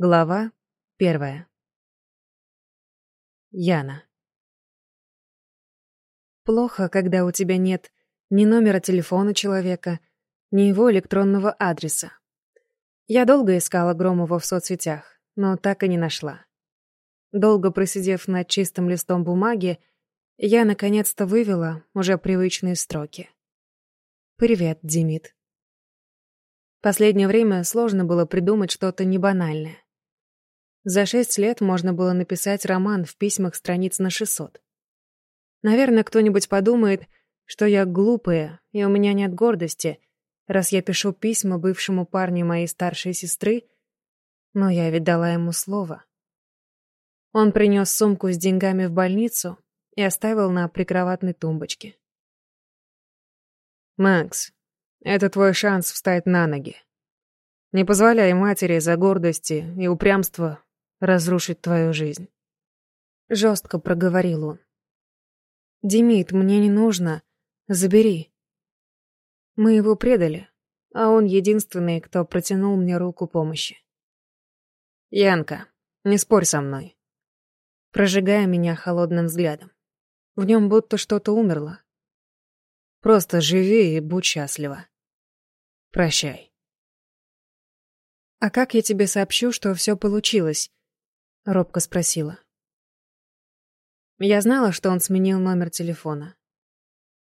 Глава первая. Яна. Плохо, когда у тебя нет ни номера телефона человека, ни его электронного адреса. Я долго искала Громова в соцсетях, но так и не нашла. Долго просидев над чистым листом бумаги, я наконец-то вывела уже привычные строки. «Привет, Демид». Последнее время сложно было придумать что-то небанальное. За шесть лет можно было написать роман в письмах страниц на 600. Наверное, кто-нибудь подумает, что я глупая, и у меня нет гордости, раз я пишу письма бывшему парню моей старшей сестры, но я ведь дала ему слово. Он принес сумку с деньгами в больницу и оставил на прикроватной тумбочке. «Макс, это твой шанс встать на ноги. Не позволяй матери за гордости и упрямство разрушить твою жизнь. Жестко проговорил он. Демид, мне не нужно. Забери. Мы его предали, а он единственный, кто протянул мне руку помощи. Янка, не спорь со мной. Прожигая меня холодным взглядом. В нем будто что-то умерло. Просто живи и будь счастлива. Прощай. А как я тебе сообщу, что все получилось? Робко спросила. Я знала, что он сменил номер телефона.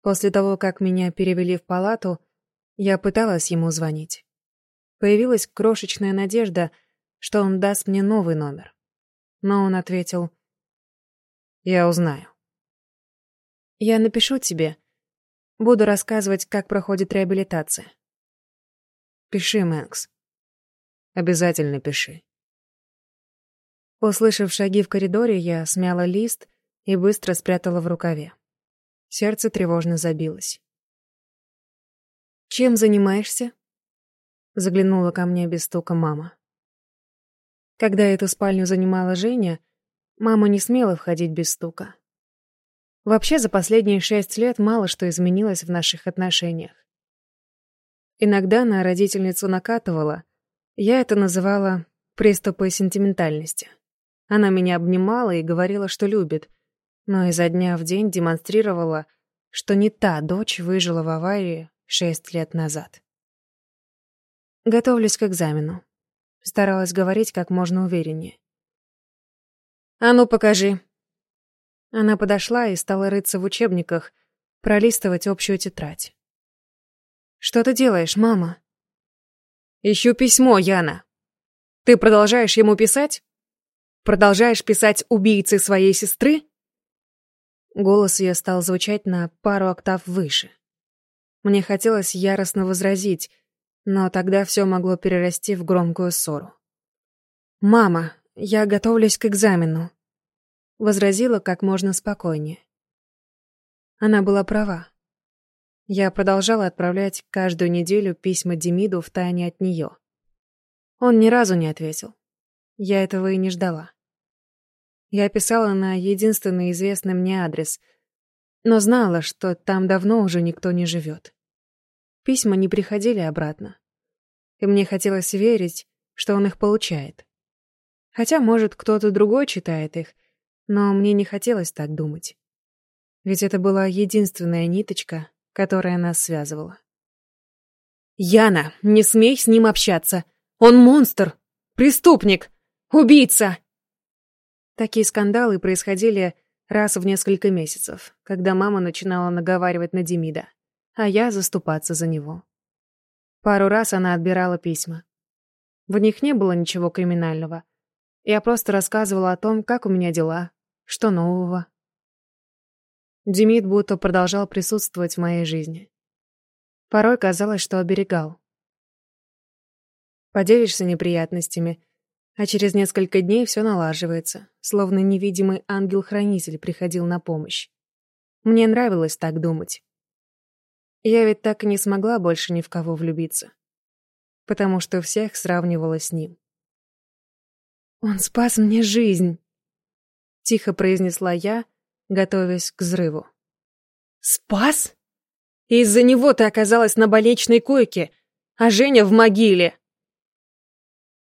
После того, как меня перевели в палату, я пыталась ему звонить. Появилась крошечная надежда, что он даст мне новый номер. Но он ответил, «Я узнаю». «Я напишу тебе. Буду рассказывать, как проходит реабилитация». «Пиши, Мэнкс. Обязательно пиши». Услышав шаги в коридоре, я смяла лист и быстро спрятала в рукаве. Сердце тревожно забилось. «Чем занимаешься?» Заглянула ко мне без стука мама. Когда эту спальню занимала Женя, мама не смела входить без стука. Вообще, за последние шесть лет мало что изменилось в наших отношениях. Иногда на родительницу накатывала, я это называла приступы сентиментальности. Она меня обнимала и говорила, что любит, но изо дня в день демонстрировала, что не та дочь выжила в аварии шесть лет назад. Готовлюсь к экзамену. Старалась говорить как можно увереннее. «А ну, покажи!» Она подошла и стала рыться в учебниках, пролистывать общую тетрадь. «Что ты делаешь, мама?» «Ищу письмо, Яна. Ты продолжаешь ему писать?» Продолжаешь писать убийцы своей сестры?» Голос ее стал звучать на пару октав выше. Мне хотелось яростно возразить, но тогда все могло перерасти в громкую ссору. «Мама, я готовлюсь к экзамену», — возразила как можно спокойнее. Она была права. Я продолжала отправлять каждую неделю письма Демиду в тайне от нее. Он ни разу не ответил. Я этого и не ждала. Я писала на единственный известный мне адрес, но знала, что там давно уже никто не живет. Письма не приходили обратно. И мне хотелось верить, что он их получает. Хотя, может, кто-то другой читает их, но мне не хотелось так думать. Ведь это была единственная ниточка, которая нас связывала. «Яна, не смей с ним общаться! Он монстр! Преступник! Убийца!» Такие скандалы происходили раз в несколько месяцев, когда мама начинала наговаривать на Демида, а я заступаться за него. Пару раз она отбирала письма. В них не было ничего криминального. Я просто рассказывала о том, как у меня дела, что нового. Демид будто продолжал присутствовать в моей жизни. Порой казалось, что оберегал. Поделишься неприятностями, а через несколько дней все налаживается, словно невидимый ангел-хранитель приходил на помощь. Мне нравилось так думать. Я ведь так и не смогла больше ни в кого влюбиться. Потому что всех сравнивала с ним. «Он спас мне жизнь!» — тихо произнесла я, готовясь к взрыву. «Спас? Из-за него ты оказалась на больничной койке, а Женя в могиле!»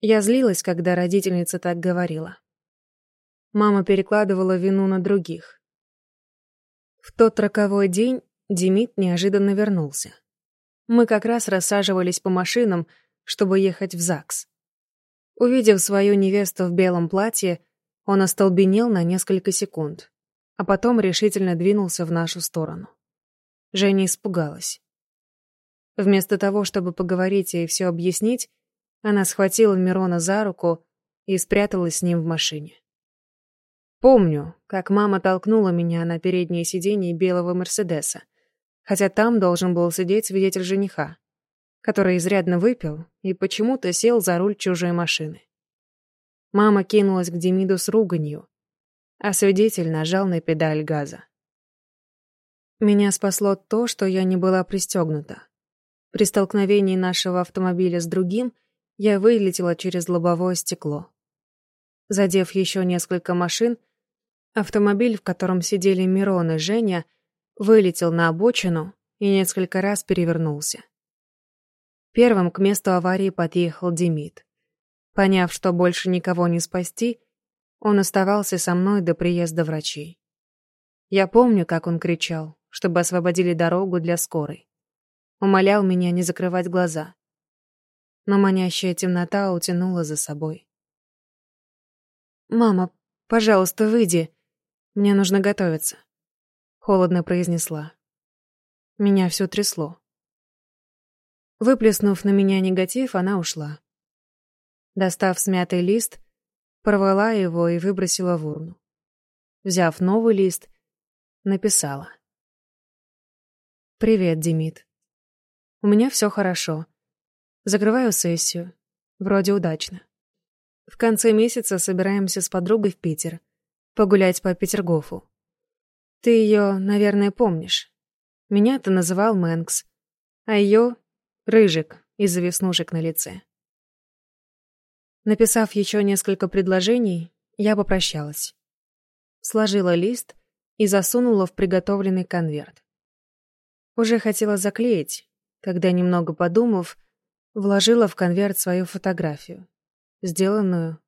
Я злилась, когда родительница так говорила. Мама перекладывала вину на других. В тот роковой день Демид неожиданно вернулся. Мы как раз рассаживались по машинам, чтобы ехать в ЗАГС. Увидев свою невесту в белом платье, он остолбенел на несколько секунд, а потом решительно двинулся в нашу сторону. Женя испугалась. Вместо того, чтобы поговорить и все объяснить, она схватила Мирона за руку и спряталась с ним в машине. Помню, как мама толкнула меня на переднее сиденье белого Мерседеса, хотя там должен был сидеть свидетель жениха, который изрядно выпил и почему-то сел за руль чужой машины. Мама кинулась к Демиду с руганью, а свидетель нажал на педаль газа. Меня спасло то, что я не была пристегнута. При столкновении нашего автомобиля с другим я вылетела через лобовое стекло. Задев еще несколько машин, автомобиль, в котором сидели Мирон и Женя, вылетел на обочину и несколько раз перевернулся. Первым к месту аварии подъехал Демид. Поняв, что больше никого не спасти, он оставался со мной до приезда врачей. Я помню, как он кричал, чтобы освободили дорогу для скорой. Умолял меня не закрывать глаза. Но манящая темнота утянула за собой. «Мама, пожалуйста, выйди. Мне нужно готовиться», — холодно произнесла. Меня все трясло. Выплеснув на меня негатив, она ушла. Достав смятый лист, порвала его и выбросила в урну. Взяв новый лист, написала. «Привет, Демид. У меня все хорошо. Закрываю сессию. Вроде удачно. В конце месяца собираемся с подругой в Питер. Погулять по Петергофу. Ты ее, наверное, помнишь. Меня ты называл Мэнкс, а ее — Рыжик из-за веснушек на лице. Написав еще несколько предложений, я попрощалась. Сложила лист и засунула в приготовленный конверт. Уже хотела заклеить, когда, немного подумав, вложила в конверт свою фотографию, сделанную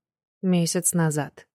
месяц назад.